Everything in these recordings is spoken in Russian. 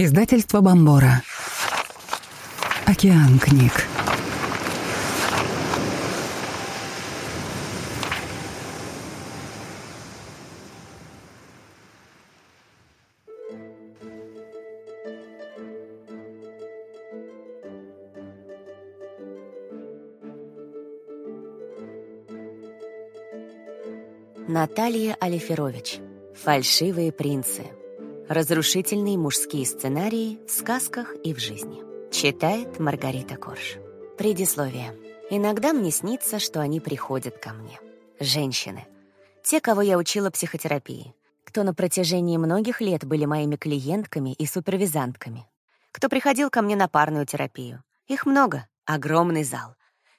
Издательство Бомбора. Океан книг. Наталья Алиферович. Фальшивые принцы. Разрушительные мужские сценарии в сказках и в жизни. Читает Маргарита Корж. Предисловие. Иногда мне снится, что они приходят ко мне. Женщины. Те, кого я учила психотерапии. Кто на протяжении многих лет были моими клиентками и супервизантками. Кто приходил ко мне на парную терапию. Их много. Огромный зал.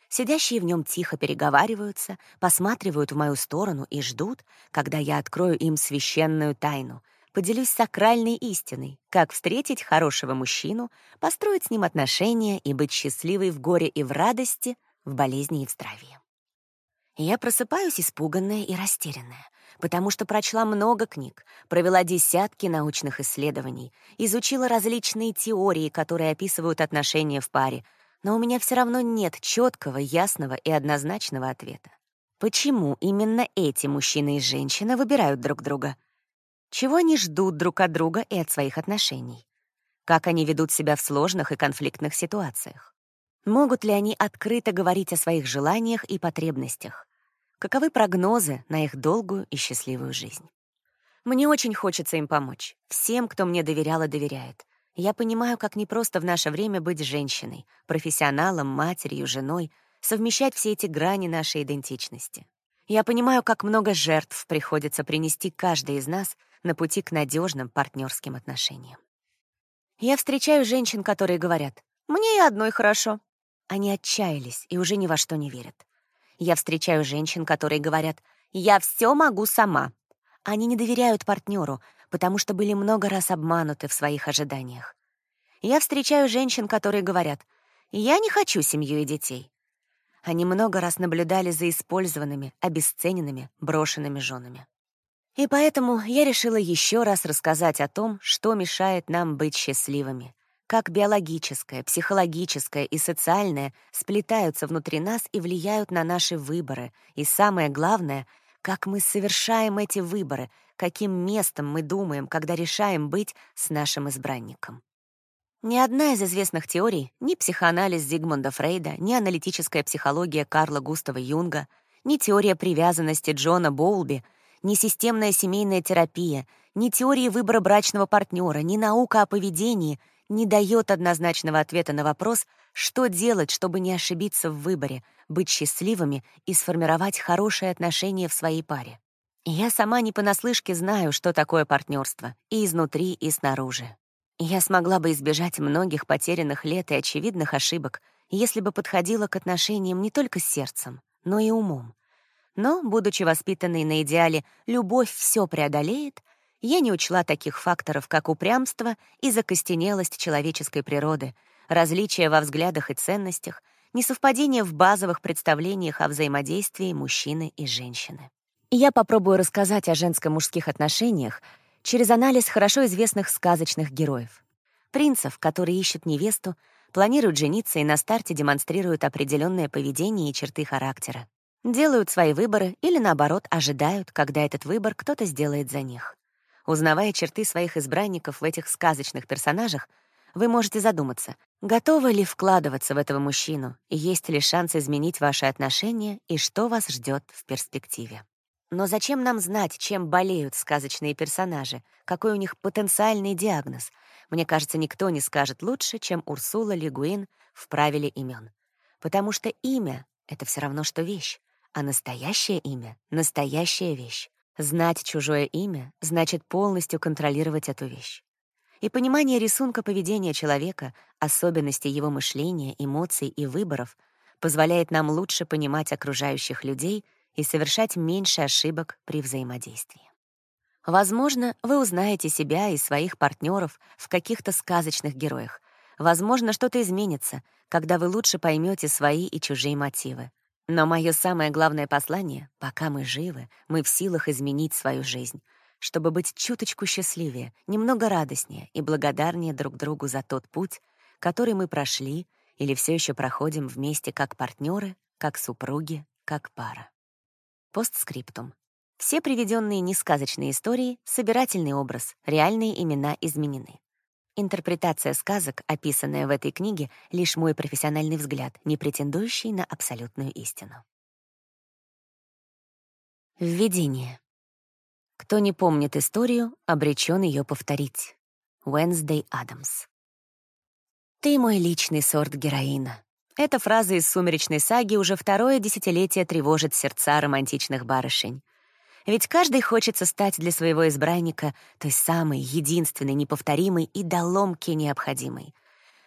Сидящие в нем тихо переговариваются, посматривают в мою сторону и ждут, когда я открою им священную тайну — поделюсь сакральной истиной, как встретить хорошего мужчину, построить с ним отношения и быть счастливой в горе и в радости, в болезни и в здравии. Я просыпаюсь испуганная и растерянная, потому что прочла много книг, провела десятки научных исследований, изучила различные теории, которые описывают отношения в паре, но у меня все равно нет четкого, ясного и однозначного ответа. Почему именно эти мужчина и женщина выбирают друг друга — чего они ждут друг от друга и от своих отношений? Как они ведут себя в сложных и конфликтных ситуациях? Могут ли они открыто говорить о своих желаниях и потребностях? Каковы прогнозы на их долгую и счастливую жизнь? Мне очень хочется им помочь. Всем, кто мне доверял и доверяет. Я понимаю, как непросто в наше время быть женщиной, профессионалом, матерью, женой, совмещать все эти грани нашей идентичности. Я понимаю, как много жертв приходится принести каждой из нас — на пути к надежным партнерским отношениям. Я встречаю женщин, которые говорят, «Мне и одной хорошо». Они отчаялись и уже ни во что не верят. Я встречаю женщин, которые говорят, «Я все могу сама». Они не доверяют партнеру, потому что были много раз обмануты в своих ожиданиях. Я встречаю женщин, которые говорят, «Я не хочу семью и детей». Они много раз наблюдали за использованными, обесцененными, брошенными женами. И поэтому я решила еще раз рассказать о том, что мешает нам быть счастливыми, как биологическое, психологическое и социальное сплетаются внутри нас и влияют на наши выборы, и самое главное, как мы совершаем эти выборы, каким местом мы думаем, когда решаем быть с нашим избранником. Ни одна из известных теорий, ни психоанализ Зигмунда Фрейда, ни аналитическая психология Карла Густава Юнга, ни теория привязанности Джона Боулби — ни системная семейная терапия, ни теории выбора брачного партнера, ни наука о поведении не дает однозначного ответа на вопрос, что делать, чтобы не ошибиться в выборе, быть счастливыми и сформировать хорошие отношения в своей паре. Я сама не понаслышке знаю, что такое партнерство, и изнутри, и снаружи. Я смогла бы избежать многих потерянных лет и очевидных ошибок, если бы подходила к отношениям не только сердцем, но и умом. Но, будучи воспитанной на идеале «любовь все преодолеет», я не учла таких факторов, как упрямство и закостенелость человеческой природы, различия во взглядах и ценностях, несовпадение в базовых представлениях о взаимодействии мужчины и женщины. я попробую рассказать о женско-мужских отношениях через анализ хорошо известных сказочных героев. Принцев, которые ищут невесту, планируют жениться и на старте демонстрируют определенное поведение и черты характера делают свои выборы или, наоборот, ожидают, когда этот выбор кто-то сделает за них. Узнавая черты своих избранников в этих сказочных персонажах, вы можете задуматься, готовы ли вкладываться в этого мужчину, есть ли шанс изменить ваши отношения и что вас ждет в перспективе. Но зачем нам знать, чем болеют сказочные персонажи, какой у них потенциальный диагноз? Мне кажется, никто не скажет лучше, чем Урсула Лигуин в правиле имен. Потому что имя — это все равно, что вещь. А настоящее имя — настоящая вещь. Знать чужое имя значит полностью контролировать эту вещь. И понимание рисунка поведения человека, особенностей его мышления, эмоций и выборов позволяет нам лучше понимать окружающих людей и совершать меньше ошибок при взаимодействии. Возможно, вы узнаете себя и своих партнеров в каких-то сказочных героях. Возможно, что-то изменится, когда вы лучше поймете свои и чужие мотивы. Но мое самое главное послание — пока мы живы, мы в силах изменить свою жизнь. чтобы быть чуточку счастливее, немного радостнее и благодарнее друг другу за тот путь, который мы прошли или все еще проходим вместе как партнеры, как супруги, как пара. Постскриптум. Все приведенные несказочные истории — собирательный образ, реальные имена изменены. Интерпретация сказок, описанная в этой книге, лишь мой профессиональный взгляд, не претендующий на абсолютную истину. Введение. Кто не помнит историю, обречен ее повторить. Уэнсдей Адамс. «Ты мой личный сорт героина». Эта фраза из «Сумеречной саги» уже второе десятилетие тревожит сердца романтичных барышень. Ведь каждый хочется стать для своего избранника той самой, единственной, неповторимой и до ломки необходимой.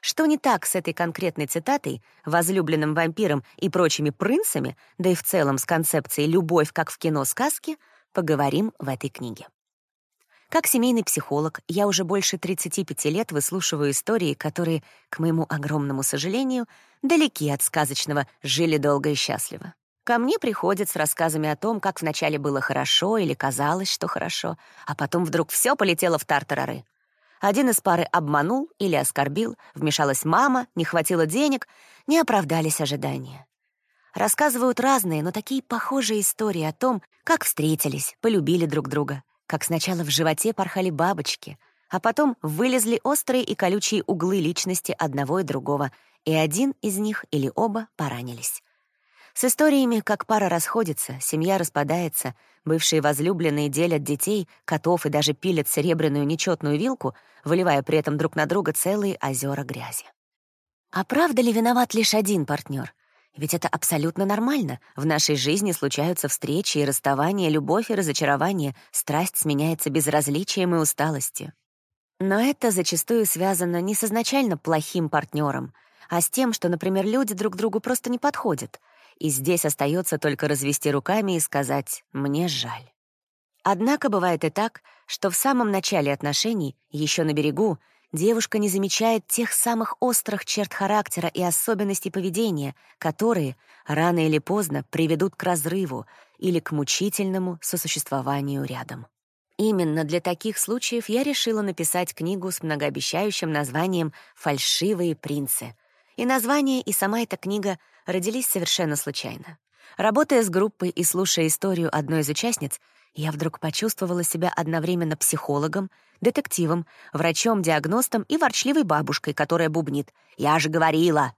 Что не так с этой конкретной цитатой, возлюбленным вампиром и прочими принцами, да и в целом с концепцией «любовь, как в кино сказки», поговорим в этой книге. Как семейный психолог, я уже больше 35 лет выслушиваю истории, которые, к моему огромному сожалению, далеки от сказочного «жили долго и счастливо». Ко мне приходят с рассказами о том, как вначале было хорошо или казалось, что хорошо, а потом вдруг все полетело в тартарары. Один из пары обманул или оскорбил, вмешалась мама, не хватило денег, не оправдались ожидания. Рассказывают разные, но такие похожие истории о том, как встретились, полюбили друг друга, как сначала в животе порхали бабочки, а потом вылезли острые и колючие углы личности одного и другого, и один из них или оба поранились. С историями, как пара расходится, семья распадается, бывшие возлюбленные делят детей, котов и даже пилят серебряную нечетную вилку, выливая при этом друг на друга целые озера грязи. А правда ли виноват лишь один партнер? Ведь это абсолютно нормально. В нашей жизни случаются встречи и расставания, любовь и разочарование, страсть сменяется безразличием и усталостью. Но это зачастую связано не с изначально плохим партнером, а с тем, что, например, люди друг другу просто не подходят — и здесь остается только развести руками и сказать «мне жаль». Однако бывает и так, что в самом начале отношений, еще на берегу, девушка не замечает тех самых острых черт характера и особенностей поведения, которые рано или поздно приведут к разрыву или к мучительному сосуществованию рядом. Именно для таких случаев я решила написать книгу с многообещающим названием «Фальшивые принцы». И название, и сама эта книга родились совершенно случайно. Работая с группой и слушая историю одной из участниц, я вдруг почувствовала себя одновременно психологом, детективом, врачом-диагностом и ворчливой бабушкой, которая бубнит «Я же говорила!».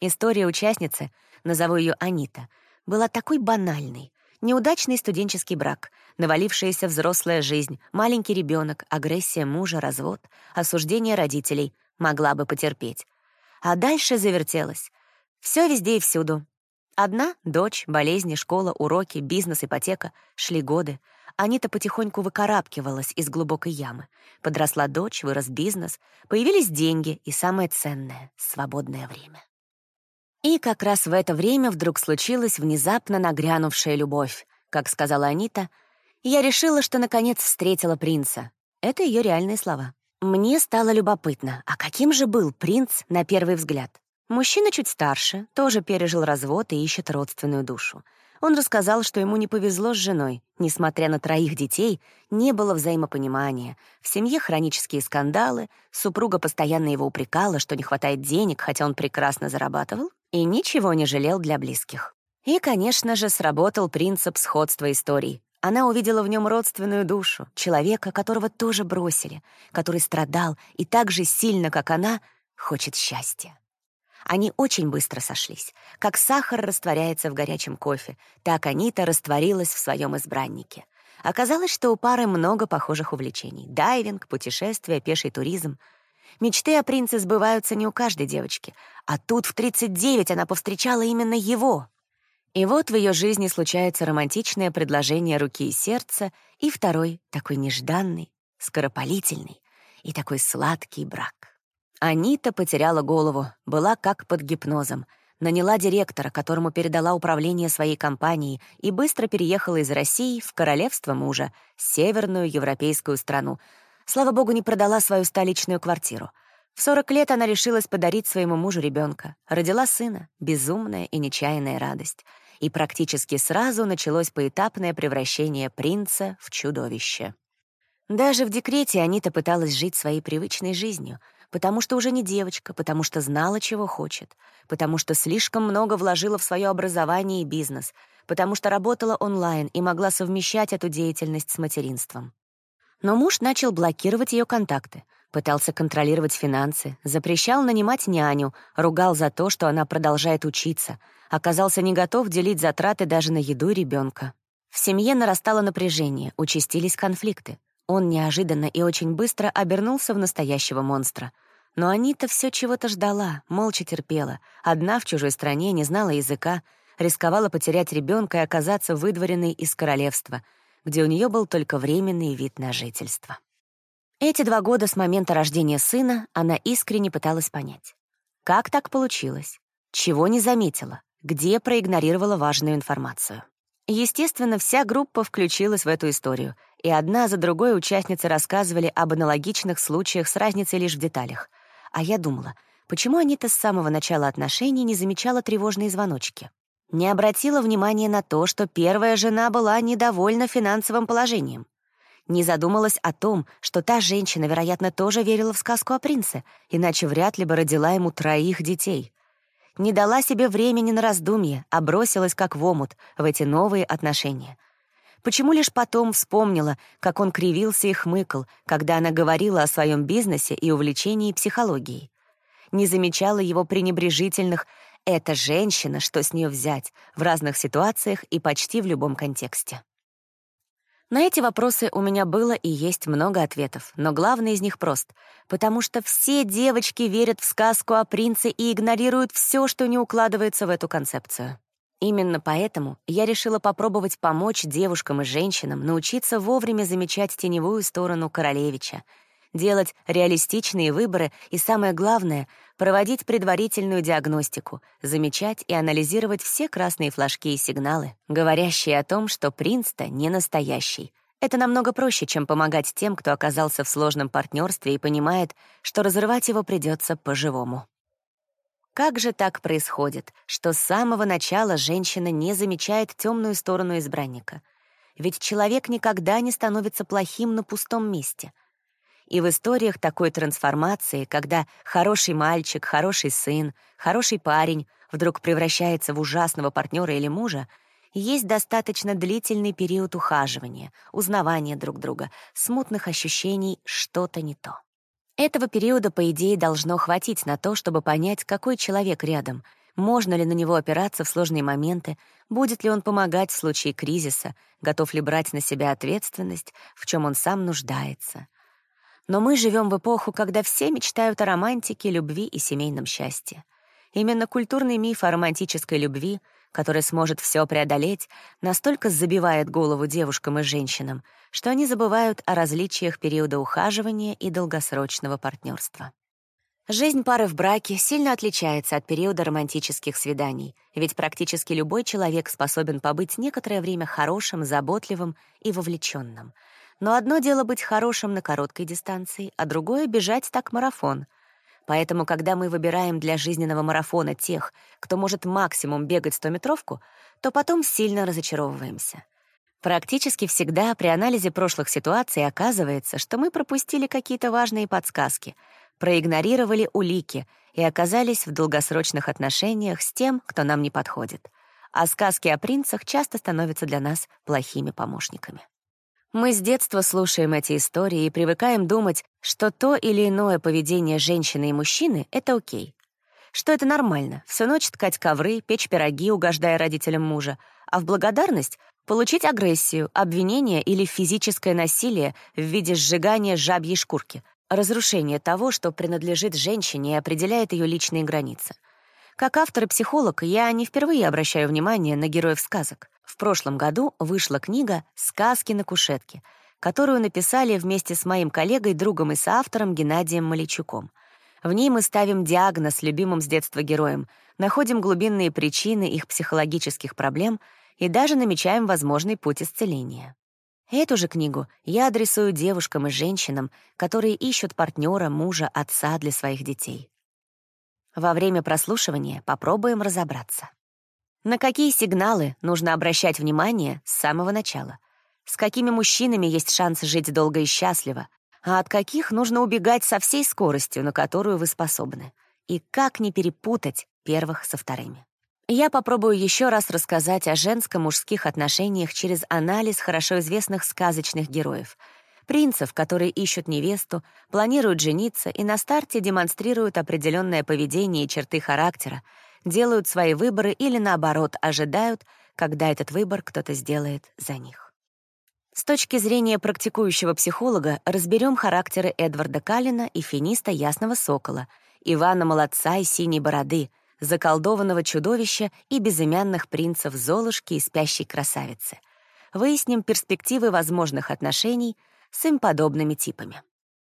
История участницы, назову ее Анита, была такой банальной. Неудачный студенческий брак, навалившаяся взрослая жизнь, маленький ребенок, агрессия мужа, развод, осуждение родителей могла бы потерпеть. А дальше завертелось. Все везде и всюду. Одна — дочь, болезни, школа, уроки, бизнес, ипотека. Шли годы. Анита потихоньку выкарабкивалась из глубокой ямы. Подросла дочь, вырос бизнес, появились деньги и, самое ценное — свободное время. И как раз в это время вдруг случилась внезапно нагрянувшая любовь. Как сказала Анита, я решила, что наконец встретила принца. Это ее реальные слова. Мне стало любопытно, а каким же был принц на первый взгляд? Мужчина чуть старше, тоже пережил развод и ищет родственную душу. Он рассказал, что ему не повезло с женой. Несмотря на троих детей, не было взаимопонимания. В семье хронические скандалы, супруга постоянно его упрекала, что не хватает денег, хотя он прекрасно зарабатывал, и ничего не жалел для близких. И, конечно же, сработал принцип сходства историй. Она увидела в нем родственную душу, человека, которого тоже бросили, который страдал и так же сильно, как она, хочет счастья. Они очень быстро сошлись. Как сахар растворяется в горячем кофе, так Анита растворилась в своем избраннике. Оказалось, что у пары много похожих увлечений. Дайвинг, путешествия, пеший туризм. Мечты о принце сбываются не у каждой девочки. А тут в 39 она повстречала именно его. И вот в ее жизни случается романтичное предложение руки и сердца и второй, такой нежданный, скоропалительный и такой сладкий брак. Анита потеряла голову, была как под гипнозом. Наняла директора, которому передала управление своей компанией, и быстро переехала из России в королевство мужа, северную европейскую страну. Слава богу, не продала свою столичную квартиру. В 40 лет она решилась подарить своему мужу ребенка. Родила сына, безумная и нечаянная радость. И практически сразу началось поэтапное превращение принца в чудовище. Даже в декрете Анита пыталась жить своей привычной жизнью, потому что уже не девочка, потому что знала, чего хочет, потому что слишком много вложила в свое образование и бизнес, потому что работала онлайн и могла совмещать эту деятельность с материнством. Но муж начал блокировать ее контакты, пытался контролировать финансы, запрещал нанимать няню, ругал за то, что она продолжает учиться, оказался не готов делить затраты даже на еду ребенка. В семье нарастало напряжение, участились конфликты. Он неожиданно и очень быстро обернулся в настоящего монстра. Но Анита все чего-то ждала, молча терпела. Одна в чужой стране, не знала языка, рисковала потерять ребенка и оказаться выдворенной из королевства, где у нее был только временный вид на жительство. Эти два года с момента рождения сына она искренне пыталась понять. Как так получилось? Чего не заметила? Где проигнорировала важную информацию? Естественно, вся группа включилась в эту историю, и одна за другой участницы рассказывали об аналогичных случаях с разницей лишь в деталях. А я думала, почему Анита с самого начала отношений не замечала тревожные звоночки? Не обратила внимания на то, что первая жена была недовольна финансовым положением. Не задумалась о том, что та женщина, вероятно, тоже верила в сказку о принце, иначе вряд ли бы родила ему троих детей не дала себе времени на раздумье, а бросилась как в омут в эти новые отношения. Почему лишь потом вспомнила, как он кривился и хмыкал, когда она говорила о своем бизнесе и увлечении психологией? Не замечала его пренебрежительных «это женщина, что с нее взять» в разных ситуациях и почти в любом контексте. На эти вопросы у меня было и есть много ответов, но главный из них прост, потому что все девочки верят в сказку о принце и игнорируют все, что не укладывается в эту концепцию. Именно поэтому я решила попробовать помочь девушкам и женщинам научиться вовремя замечать теневую сторону королевича — делать реалистичные выборы и, самое главное, проводить предварительную диагностику, замечать и анализировать все красные флажки и сигналы, говорящие о том, что принц-то не настоящий. Это намного проще, чем помогать тем, кто оказался в сложном партнерстве и понимает, что разрывать его придется по-живому. Как же так происходит, что с самого начала женщина не замечает темную сторону избранника? Ведь человек никогда не становится плохим на пустом месте — и в историях такой трансформации, когда хороший мальчик, хороший сын, хороший парень вдруг превращается в ужасного партнера или мужа, есть достаточно длительный период ухаживания, узнавания друг друга, смутных ощущений «что-то не то». Этого периода, по идее, должно хватить на то, чтобы понять, какой человек рядом, можно ли на него опираться в сложные моменты, будет ли он помогать в случае кризиса, готов ли брать на себя ответственность, в чем он сам нуждается. Но мы живем в эпоху, когда все мечтают о романтике, любви и семейном счастье. Именно культурный миф о романтической любви, который сможет все преодолеть, настолько забивает голову девушкам и женщинам, что они забывают о различиях периода ухаживания и долгосрочного партнерства. Жизнь пары в браке сильно отличается от периода романтических свиданий, ведь практически любой человек способен побыть некоторое время хорошим, заботливым и вовлеченным — но одно дело быть хорошим на короткой дистанции, а другое — бежать так марафон. Поэтому, когда мы выбираем для жизненного марафона тех, кто может максимум бегать стометровку, то потом сильно разочаровываемся. Практически всегда при анализе прошлых ситуаций оказывается, что мы пропустили какие-то важные подсказки, проигнорировали улики и оказались в долгосрочных отношениях с тем, кто нам не подходит. А сказки о принцах часто становятся для нас плохими помощниками. Мы с детства слушаем эти истории и привыкаем думать, что то или иное поведение женщины и мужчины — это окей. Что это нормально — всю ночь ткать ковры, печь пироги, угождая родителям мужа, а в благодарность — получить агрессию, обвинение или физическое насилие в виде сжигания жабьей шкурки, разрушение того, что принадлежит женщине и определяет ее личные границы. Как автор и психолог я не впервые обращаю внимание на героев сказок — в прошлом году вышла книга «Сказки на кушетке», которую написали вместе с моим коллегой, другом и соавтором Геннадием Маличуком. В ней мы ставим диагноз любимым с детства героям, находим глубинные причины их психологических проблем и даже намечаем возможный путь исцеления. Эту же книгу я адресую девушкам и женщинам, которые ищут партнера, мужа, отца для своих детей. Во время прослушивания попробуем разобраться. На какие сигналы нужно обращать внимание с самого начала? с какими мужчинами есть шанс жить долго и счастливо, а от каких нужно убегать со всей скоростью, на которую вы способны, и как не перепутать первых со вторыми. Я попробую еще раз рассказать о женско-мужских отношениях через анализ хорошо известных сказочных героев — принцев, которые ищут невесту, планируют жениться и на старте демонстрируют определенное поведение и черты характера, делают свои выборы или, наоборот, ожидают, когда этот выбор кто-то сделает за них. С точки зрения практикующего психолога разберем характеры Эдварда Каллина и финиста Ясного Сокола, Ивана Молодца и Синей Бороды, заколдованного чудовища и безымянных принцев Золушки и Спящей Красавицы. Выясним перспективы возможных отношений — с им подобными типами.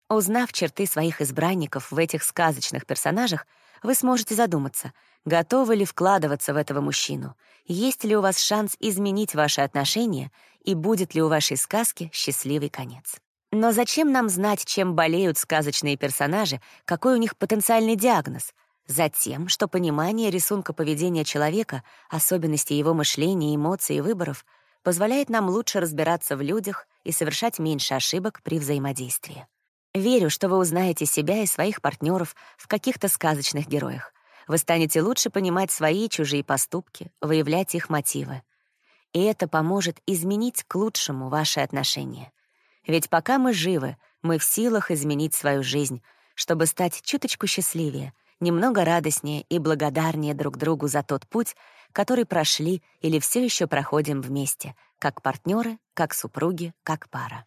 Узнав черты своих избранников в этих сказочных персонажах, вы сможете задуматься, готовы ли вкладываться в этого мужчину, есть ли у вас шанс изменить ваши отношения и будет ли у вашей сказки счастливый конец. Но зачем нам знать, чем болеют сказочные персонажи, какой у них потенциальный диагноз? Затем, что понимание рисунка поведения человека, особенностей его мышления, эмоций и выборов — позволяет нам лучше разбираться в людях и совершать меньше ошибок при взаимодействии. Верю, что вы узнаете себя и своих партнеров в каких-то сказочных героях. Вы станете лучше понимать свои и чужие поступки, выявлять их мотивы. И это поможет изменить к лучшему ваши отношения. Ведь пока мы живы, мы в силах изменить свою жизнь, чтобы стать чуточку счастливее, немного радостнее и благодарнее друг другу за тот путь, который прошли или все еще проходим вместе, как партнеры, как супруги, как пара.